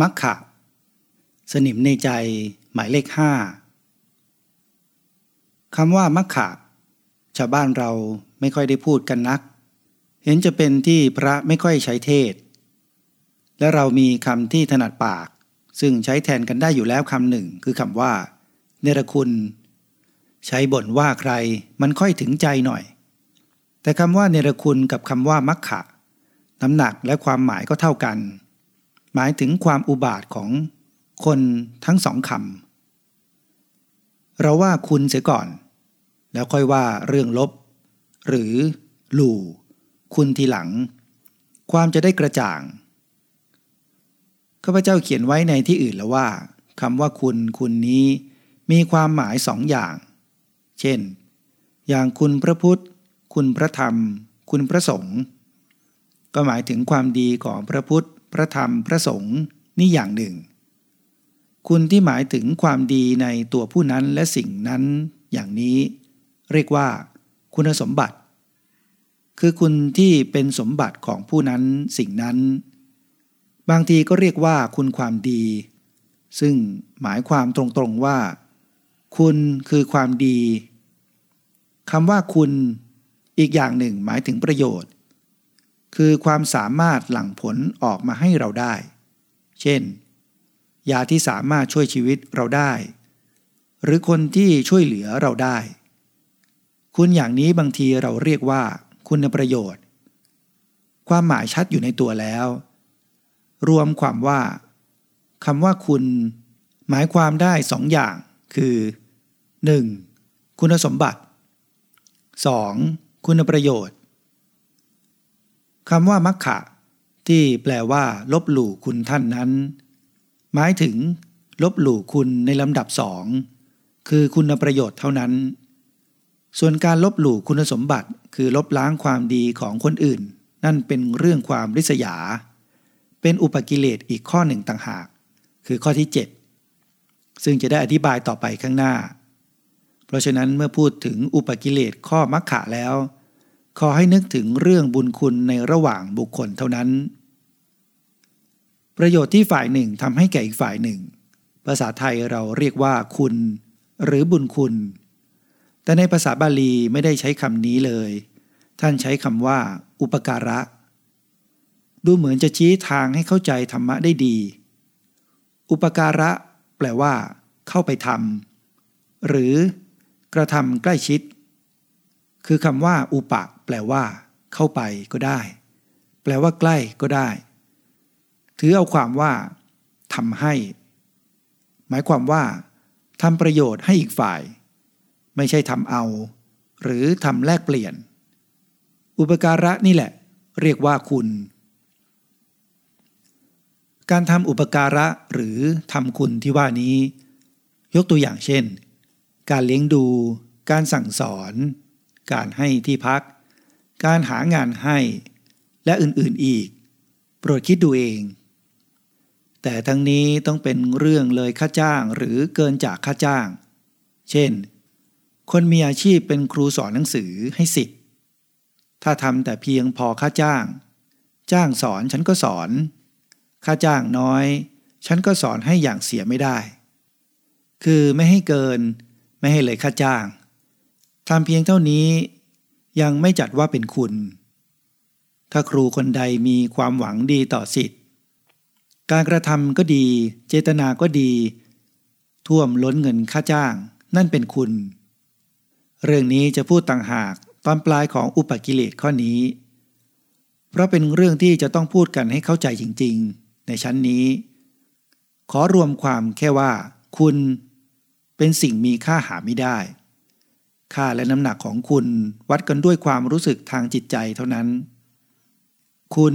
มักขะสนิมในใจหมายเลขห้าคำว่ามักขะชาวบ้านเราไม่ค่อยได้พูดกันนัก เห็นจะเป็นที่พระไม่ค่อยใช้เทศ และเรามีคำที่ถนัดปาก ซึ่งใช้แทนกันได้อยู่แล้วคำหนึ่ง คือคำว่า เนรคุณ ใช้บ่นว่าใครมันค่อยถึงใจหน่อย แต่คำว่าเนรคุณกับคำว่ามักขะน้ำหนักและความหมายก็เท่ากัน หมายถึงความอุบาทของคนทั้งสองคำเราว่าคุณเสียก่อน แล้วค่อยว่าเรื่องลบ หรือหลู่ คุณทีหลัง ความจะได้กระจ่างข้าพเจ้าเขียนไว้ในที่อื่นแล้วว่าคำว่าคุณคุณนี้มีความหมายสองอย่าง เช่น อย่างคุณพระพุทธ คุณพระธรรม คุณพระสงฆ์ก็หมายถึงความดีของพระพุทธ พระธรรมพระสงฆ์นี่อย่างหนึ่ง คุณที่หมายถึงความดีในตัวผู้นั้นและสิ่งนั้นอย่างนี้ เรียกว่า คุณสมบัติ คือคุณที่เป็นสมบัติของผู้นั้นสิ่งนั้น บางทีก็เรียกว่าคุณความดี ซึ่งหมายความตรงๆว่า คุณคือความดีคำว่าคุณอีกอย่างหนึ่งหมายถึงประโยชน์ คือความสามารถหลั่งผลออกมาให้เราได้ เช่น ยาที่สามารถช่วยชีวิตเราได้ หรือคนที่ช่วยเหลือเราได้ คุณอย่างนี้บางทีเราเรียกว่า คุณประโยชน์ ความหมายชัดอยู่ในตัวแล้ว รวมความว่าคำว่าคุณ หมายความได้สองอย่าง คือ 1. คุณสมบัติ 2. คุณประโยชน์ คำว่ามักขะ ที่แปลว่า ลบหลู่คุณท่านนั้น หมายถึง ลบหลู่คุณในลำดับสองคือคุณประโยชน์เท่านั้น ส่วนการลบหลู่คุณสมบัติ คือลบล้างความดีของคนอื่น นั่นเป็นเรื่องความริษยา เป็นอุปกิเลสอีกข้อหนึ่งต่างหาก คือข้อที่ 7 ซึ่งจะได้อธิบายต่อไปข้างหน้า เพราะฉะนั้นเมื่อพูดถึงอุปกิเลสข้อมักขะแล้ว ขอให้นึกถึงเรื่องบุญคุณในระหว่างบุคคลเท่านั้น ประโยชน์ที่ฝ่ายหนึ่งทำให้แก่อีกฝ่ายหนึ่ง ภาษาไทยเราเรียกว่าคุณ หรือบุญคุณ แต่ในภาษาบาลีไม่ได้ใช้คำนี้เลย ท่านใช้คำว่า อุปการะ ดูเหมือนจะชี้ทางให้เข้าใจธรรมะได้ดี อุปการะ แปลว่า เข้าไปทำหรือกระทำใกล้ชิด คือคำว่า อุปะ แปลว่า เข้าไปก็ได้ แปลว่าใกล้ก็ได้ ถือเอาความว่าทำให้ หมายความว่าทำประโยชน์ให้อีกฝ่าย ไม่ใช่ทำเอา หรือทำแลกเปลี่ยน อุปการะนี่แหละ เรียกว่าคุณ การทำอุปการะหรือทำคุณที่ว่านี้ ยกตัวอย่างเช่น การเลี้ยงดู การสั่งสอน การให้ที่พัก การหางานให้ และอื่นๆอีก โปรดคิดดูเอง แต่ทั้งนี้ต้องเป็นเรื่องเลยค่าจ้างหรือเกินจากค่าจ้าง เช่น คนมีอาชีพเป็นครูสอนหนังสือให้สิทธิ์ถ้าทำแต่เพียงพอค่าจ้าง จ้างสอนฉันก็สอน ค่าจ้างน้อย ฉันก็สอนให้อย่างเสียไม่ได้ คือไม่ให้เกิน ไม่ให้เลยค่าจ้างทำเพียงเท่านี้ ยังไม่จัดว่าเป็นคุณ ถ้าครูคนใดมีความหวังดีต่อสิทธิ์ การกระทำก็ดี เจตนาก็ดี ท่วมล้นเงินค่าจ้าง นั่นเป็นคุณ เรื่องนี้จะพูดต่างหากตอนปลายของอุปกิเลสข้อนี้ เพราะเป็นเรื่องที่จะต้องพูดกันให้เข้าใจจริง ๆ ในชั้นนี้ ขอรวมความแค่ว่า คุณเป็นสิ่งมีค่าหาไม่ได้ ค่าและน้ำหนักของคุณวัดกันด้วยความรู้สึกทางจิตใจเท่านั้น คุณ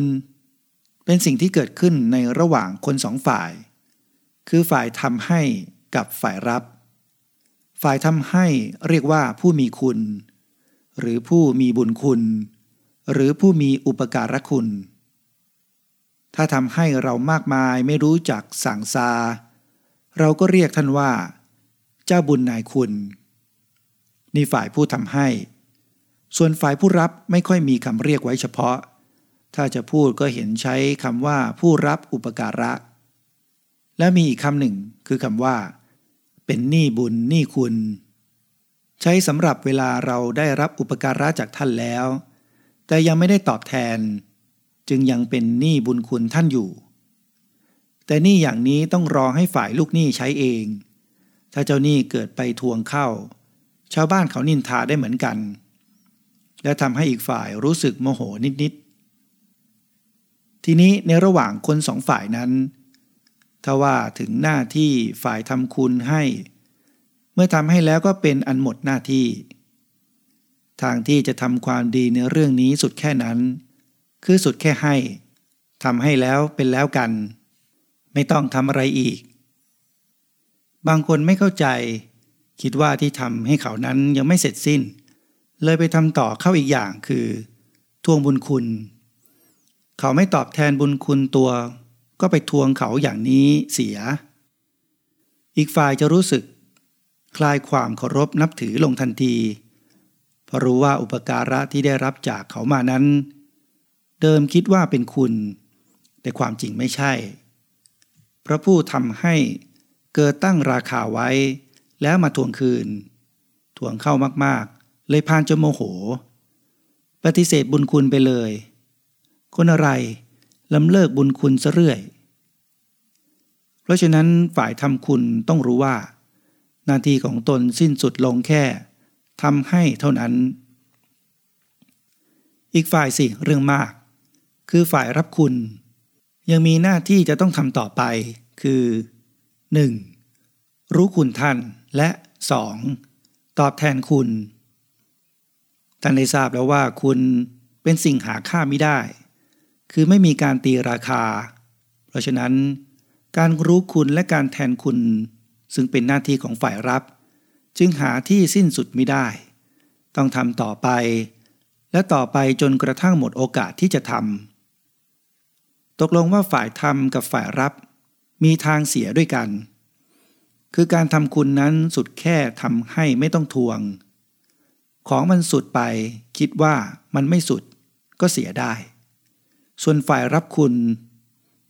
เป็นสิ่งที่เกิดขึ้นในระหว่างคนสองฝ่าย คือฝ่ายทำให้กับฝ่ายรับ ฝ่ายทำให้เรียกว่าผู้มีคุณ หรือผู้มีบุญคุณ หรือผู้มีอุปการะคุณ ถ้าทำให้เรามากมายไม่รู้จักสั่งซา เราก็เรียกท่านว่า เจ้าบุญนายคุณ นี่ฝ่ายผู้ทำให้ ส่วนฝ่ายผู้รับไม่ค่อยมีคำเรียกไว้เฉพาะ ถ้าจะพูดก็เห็นใช้คำว่าผู้รับอุปการะ และมีอีกคำหนึ่งคือคำว่า เป็นหนี้บุญหนี้คุณ ใช้สำหรับเวลาเราได้รับอุปการะจากท่านแล้ว แต่ยังไม่ได้ตอบแทน จึงยังเป็นหนี้บุญคุณท่านอยู่ แต่หนี้อย่างนี้ต้องรอให้ฝ่ายลูกหนี้ใช้เอง ถ้าเจ้าหนี้เกิดไปทวงเข้า ชาวบ้านเขานินทาได้เหมือนกัน และทำให้อีกฝ่ายรู้สึกโมโหนิดๆ ทีนี้ในระหว่างคนสองฝ่ายนั้นถ้าว่าถึงหน้าที่ฝ่ายทำคุณให้ เมื่อทำให้แล้วก็เป็นอันหมดหน้าที่ ทางที่จะทำความดีในเรื่องนี้สุดแค่นั้น คือสุดแค่ให้ทำให้แล้วเป็นแล้วกัน ไม่ต้องทำอะไรอีก บางคนไม่เข้าใจ คิดว่าที่ทำให้เขานั้นยังไม่เสร็จสิ้น เลยไปทำต่อเข้าอีกอย่างคือทวงบุญคุณ เขาไม่ตอบแทนบุญคุณตัว ก็ไปทวงเขาอย่างนี้เสีย อีกฝ่ายจะรู้สึก คลายความเคารพนับถือลงทันทีเพราะรู้ว่าอุปการะที่ได้รับจากเขามานั้น เดิมคิดว่าเป็นคุณ แต่ความจริงไม่ใช่ พระผู้ทำให้เกิดตั้งราคาไว้ แล้วมาทวงคืน ทวงเข้ามากๆ เลยพานจนโมโห ปฏิเสธบุญคุณไปเลย คนอะไรลำเลิกบุญคุณซะเรื่อย เพราะฉะนั้นฝ่ายทำคุณต้องรู้ว่า หน้าที่ของตนสิ้นสุดลงแค่ทำให้เท่านั้น อีกฝ่ายสิเรื่องมาก คือฝ่ายรับคุณ ยังมีหน้าที่จะต้องทำต่อไปคือ 1. รู้คุณท่าน และ 2. ตอบแทนคุณท่านได้ทราบแล้วว่าคุณเป็นสิ่งหาค่าไม่ได้ คือไม่มีการตีราคา เพราะฉะนั้น การรู้คุณและการแทนคุณ ซึ่งเป็นหน้าที่ของฝ่ายรับ จึงหาที่สิ้นสุดไม่ได้ ต้องทำต่อไป และต่อไปจนกระทั่งหมดโอกาสที่จะทำตกลงว่าฝ่ายทำกับฝ่ายรับ มีทางเสียด้วยกัน คือการทำคุณนั้นสุดแค่ทำให้ไม่ต้องทวง ของมันสุดไปคิดว่ามันไม่สุดก็เสียได้ ส่วนฝ่ายรับคุณ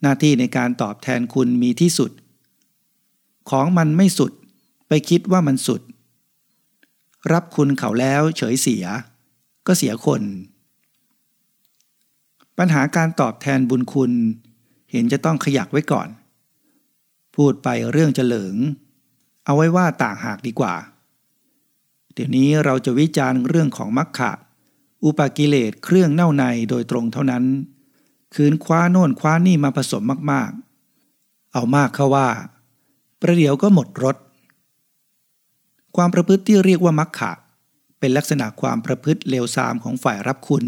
หน้าที่ในการตอบแทนคุณมีที่สุด ของมันไม่สุด ไปคิดว่ามันสุด รับคุณเขาแล้วเฉยเสีย ก็เสียคน ปัญหาการตอบแทนบุญคุณ เห็นจะต้องขยักไว้ก่อนพูดไปเรื่องเหลิง เอาไว้ว่าต่างหากดีกว่า เดี๋ยวนี้เราจะวิจารณ์เรื่องของมัคคะอุปกิเลสเครื่องเน่าในโดยตรงเท่านั้น คืนคว้าโน่นคว้านี่มาผสมมากๆ เอามากเข้าว่า ประเดี๋ยวก็หมดรสความประพฤติที่เรียกว่ามักขะ เป็นลักษณะความประพฤติเลวทรามของฝ่ายรับคุณ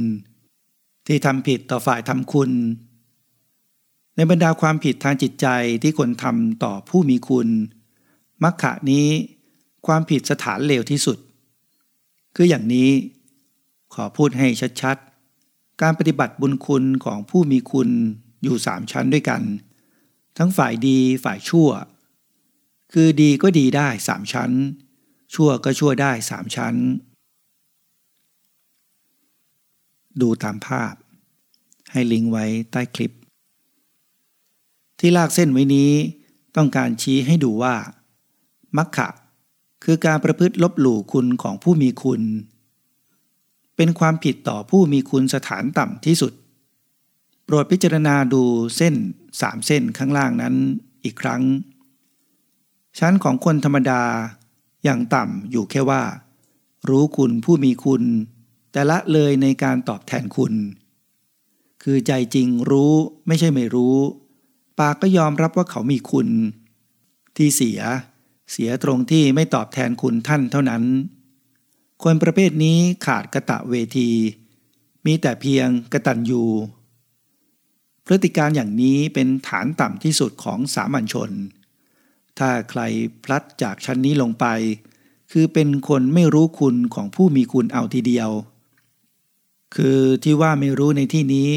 ที่ทำผิดต่อฝ่ายทำคุณ ในบรรดาความผิดทางจิตใจที่คนทำต่อผู้มีคุณ มักขะนี้ความผิดสถานเลวที่สุด คืออย่างนี้ขอพูดให้ชัดๆ การปฏิบัติบุญคุณของผู้มีคุณอยู่สามชั้นด้วยกัน ทั้งฝ่ายดีฝ่ายชั่ว คือดีก็ดีได้สามชั้น ชั่วก็ชั่วได้สามชั้น ดูตามภาพ ให้ลิงก์ไว้ใต้คลิป ที่ลากเส้นไว้นี้ต้องการชี้ให้ดูว่า มัคคะคือการประพฤติลบหลู่คุณของผู้มีคุณ เป็นความผิดต่อผู้มีคุณสถานต่ำที่สุด โปรดพิจารณาดูเส้นสามเส้นข้างล่างนั้นอีกครั้ง ชั้นของคนธรรมดาอย่างต่ำอยู่แค่ว่า รู้คุณผู้มีคุณ แต่ละเลยในการตอบแทนคุณ คือใจจริงรู้ไม่ใช่ไม่รู้ ปากก็ยอมรับว่าเขามีคุณ ที่เสีย เสียตรงที่ไม่ตอบแทนคุณท่านเท่านั้น คนประเภทนี้ขาดกะตะเวที มีแต่เพียงกระตันยูพฤติการอย่างนี้เป็นฐานต่ำที่สุดของสามัญชน ถ้าใครพลัดจากชั้นนี้ลงไป คือเป็นคนไม่รู้คุณของผู้มีคุณเอาทีเดียว คือที่ว่าไม่รู้ในที่นี้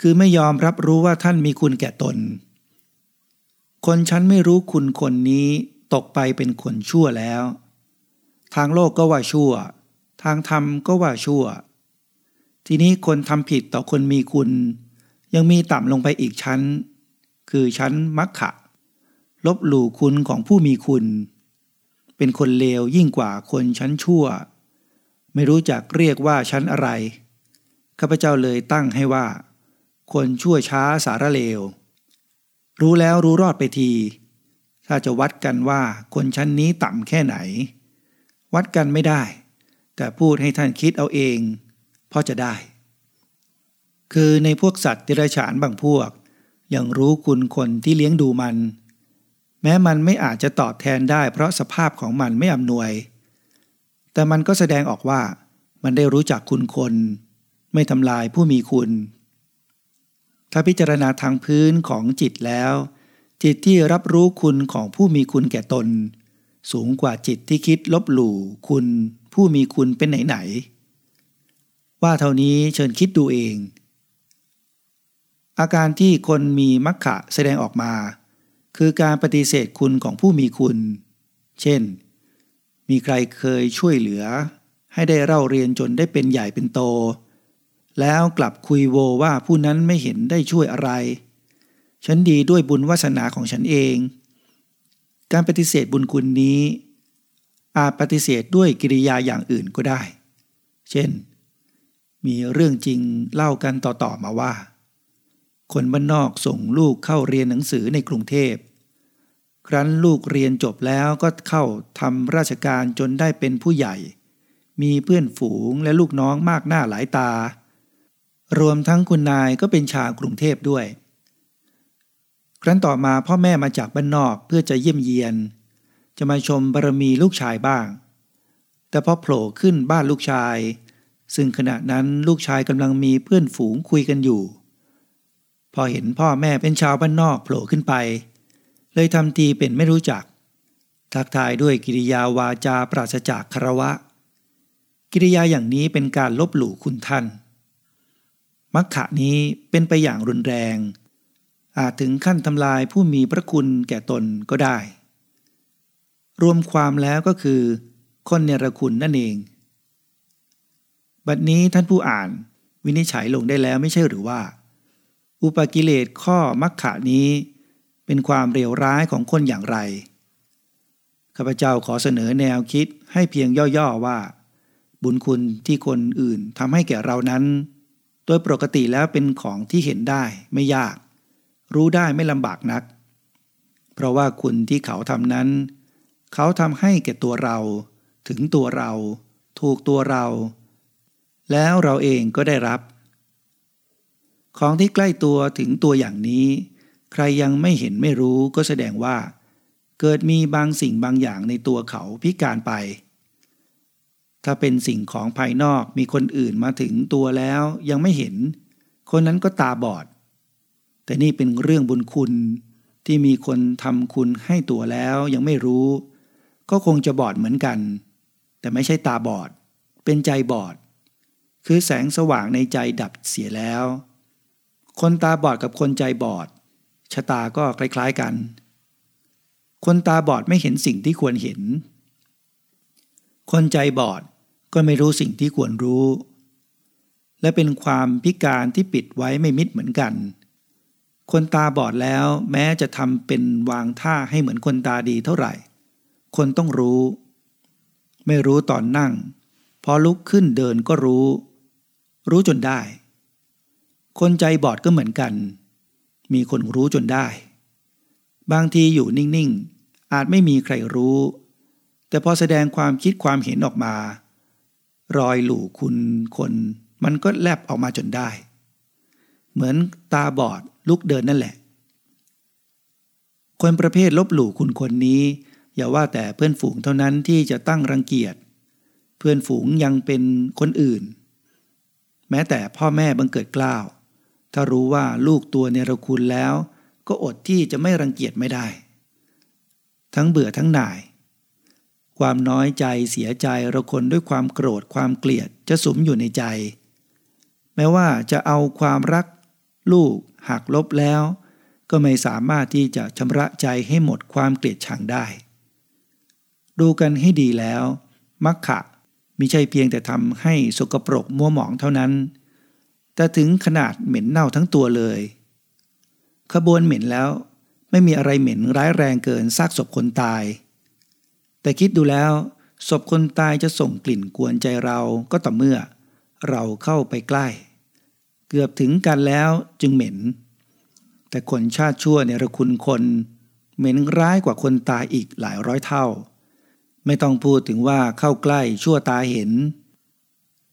คือไม่ยอมรับรู้ว่าท่านมีคุณแก่ตน คนชั้นไม่รู้คุณคนนี้ ตกไปเป็นคนชั่วแล้ว ทางโลกก็ว่าชั่ว ทางธรรมก็ว่าชั่ว ทีนี้คนทำผิดต่อคนมีคุณ ยังมีต่ำลงไปอีกชั้น คือชั้นมัคคะลบหลู่คุณของผู้มีคุณ เป็นคนเลวยิ่งกว่าคนชั้นชั่ว ไม่รู้จักเรียกว่าชั้นอะไร ข้าพเจ้าเลยตั้งให้ว่า คนชั่วช้าสารเลว รู้แล้วรู้รอดไปที ถ้าจะวัดกันว่าคนชั้นนี้ต่ำแค่ไหน วัดกันไม่ได้ แต่พูดให้ท่านคิดเอาเองพอจะได้ คือในพวกสัตว์ดิรัจฉานบางพวก ยังรู้คุณคนที่เลี้ยงดูมัน แม้มันไม่อาจจะตอบแทนได้ เพราะสภาพของมันไม่อำนวย แต่มันก็แสดงออกว่า มันได้รู้จักคุณคน ไม่ทำลายผู้มีคุณ ถ้าพิจารณาทางพื้นของจิตแล้ว จิตที่รับรู้คุณของผู้มีคุณแก่ตน สูงกว่าจิตที่คิดลบหลู่คุณผู้มีคุณเป็นไหนๆว่าเท่านี้เชิญคิดดูเอง อาการที่คนมีมักขะแสดงออกมา คือการปฏิเสธคุณของผู้มีคุณ เช่น มีใครเคยช่วยเหลือ ให้ได้เล่าเรียนจนได้เป็นใหญ่เป็นโต แล้วกลับคุยโวว่าผู้นั้นไม่เห็นได้ช่วยอะไร ฉันดีด้วยบุญวาสนาของฉันเอง การปฏิเสธบุญคุณนี้ อาจปฏิเสธด้วยกิริยาอย่างอื่นก็ได้ เช่น มีเรื่องจริงเล่ากันต่อๆมาว่า คนบ้านนอกส่งลูกเข้าเรียนหนังสือในกรุงเทพ ครั้นลูกเรียนจบแล้วก็เข้าทำราชการจนได้เป็นผู้ใหญ่ มีเพื่อนฝูงและลูกน้องมากหน้าหลายตา รวมทั้งคุณนายก็เป็นชาวกรุงเทพด้วย ครั้นต่อมาพ่อแม่มาจากบ้านนอกเพื่อจะเยี่ยมเยียน จะมาชมบารมีลูกชายบ้าง แต่พอโผล่ขึ้นบ้านลูกชาย ซึ่งขณะนั้นลูกชายกำลังมีเพื่อนฝูงคุยกันอยู่ พอเห็นพ่อแม่เป็นชาวบ้านนอกโผล่ขึ้นไป เลยทำทีเป็นไม่รู้จัก ทักทายด้วยกิริยาวาจาปราศจากคารวะ กิริยาอย่างนี้เป็นการลบหลู่คุณท่านมักขะนี้เป็นไปอย่างรุนแรง อาจถึงขั้นทำลายผู้มีพระคุณแก่ตนก็ได้ รวมความแล้วก็คือ คนเนรคุณนั่นเอง บัดนี้ท่านผู้อ่านวินิจฉัยลงได้แล้วไม่ใช่หรือว่า อุปกิเลสข้อมักขะนี้ เป็นความเร็วร้ายของคนอย่างไรข้าพเจ้าขอเสนอแนวคิดให้เพียงย่อๆว่า บุญคุณที่คนอื่นทำให้แก่เรานั้น โดยปกติแล้วเป็นของที่เห็นได้ไม่ยาก รู้ได้ไม่ลำบากนัก เพราะว่าคุณที่เขาทำนั้น เขาทำให้แก่ตัวเรา ถึงตัวเรา ถูกตัวเรา แล้วเราเองก็ได้รับ ของที่ใกล้ตัวถึงตัวอย่างนี้ ใครยังไม่เห็นไม่รู้ก็แสดงว่า เกิดมีบางสิ่งบางอย่างในตัวเขาพิการไป ถ้าเป็นสิ่งของภายนอกมีคนอื่นมาถึงตัวแล้วยังไม่เห็น คนนั้นก็ตาบอด แต่นี่เป็นเรื่องบุญคุณที่มีคนทำคุณให้ตัวแล้วยังไม่รู้ ก็คงจะบอดเหมือนกัน แต่ไม่ใช่ตาบอด เป็นใจบอด คือแสงสว่างในใจดับเสียแล้ว คนตาบอดกับคนใจบอดชะตาก็คล้ายๆกัน คนตาบอดไม่เห็นสิ่งที่ควรเห็น คนใจบอดก็ไม่รู้สิ่งที่ควรรู้ และเป็นความพิการที่ปิดไว้ไม่มิดเหมือนกัน คนตาบอดแล้วแม้จะทำเป็นวางท่าให้เหมือนคนตาดีเท่าไหร่ คนต้องรู้ ไม่รู้ตอนนั่ง พอลุกขึ้นเดินก็รู้ รู้จนได้ คนใจบอดก็เหมือนกัน มีคนรู้จนได้ บางทีอยู่นิ่งๆ อาจไม่มีใครรู้ แต่พอแสดงความคิดความเห็นออกมา รอยหลู่คุณคน มันก็แลบออกมาจนได้ เหมือนตาบอด ลุกเดินนั่นแหละ คนประเภทลบหลู่คุณคนนี้ อย่าว่าแต่เพื่อนฝูงเท่านั้นที่จะตั้งรังเกียจ เพื่อนฝูงยังเป็นคนอื่น แม้แต่พ่อแม่บังเกิดกล้าว ถ้ารู้ว่าลูกตัวเนรคุณแล้ว ก็อดที่จะไม่รังเกียจไม่ได้ ทั้งเบื่อทั้งหน่ายความน้อยใจเสียใจระคนด้วยความโกรธความเกลียดจะสุมอยู่ในใจ แม้ว่าจะเอาความรัก ลูกหักลบแล้ว ก็ไม่สามารถที่จะชำระใจให้หมดความเกลียดชังได้ ดูกันให้ดีแล้วมักขะมิใช่เพียงแต่ทำให้สกปรกมัวหมองเท่านั้น แต่ถึงขนาดเหม็นเน่าทั้งตัวเลย ขบวนเหม็นแล้วไม่มีอะไรเหม็นร้ายแรงเกินซากศพคนตาย แต่คิดดูแล้วศพคนตายจะส่งกลิ่นกวนใจเราก็ต่อเมื่อ เราเข้าไปใกล้ เกือบถึงกันแล้วจึงเหม็น แต่คนชาติชั่วเนี่ยระคุณคน เหม็นร้ายกว่าคนตายอีกหลายร้อยเท่า ไม่ต้องพูดถึงว่าเข้าใกล้ชั่วตาเห็น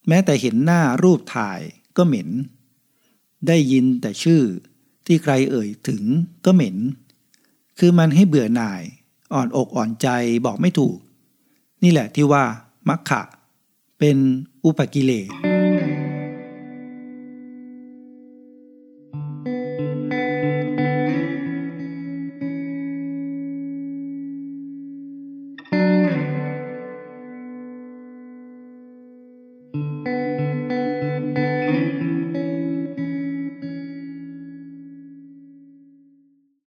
แม้แต่เห็นหน้ารูปถ่ายก็เหม็น ได้ยินแต่ชื่อที่ใครเอ่ยถึงก็เหม็น คือมันให้เบื่อหน่าย อ่อนอกอ่อนใจบอกไม่ถูก นี่แหละที่ว่ามักขะ เป็นอุปกิเลส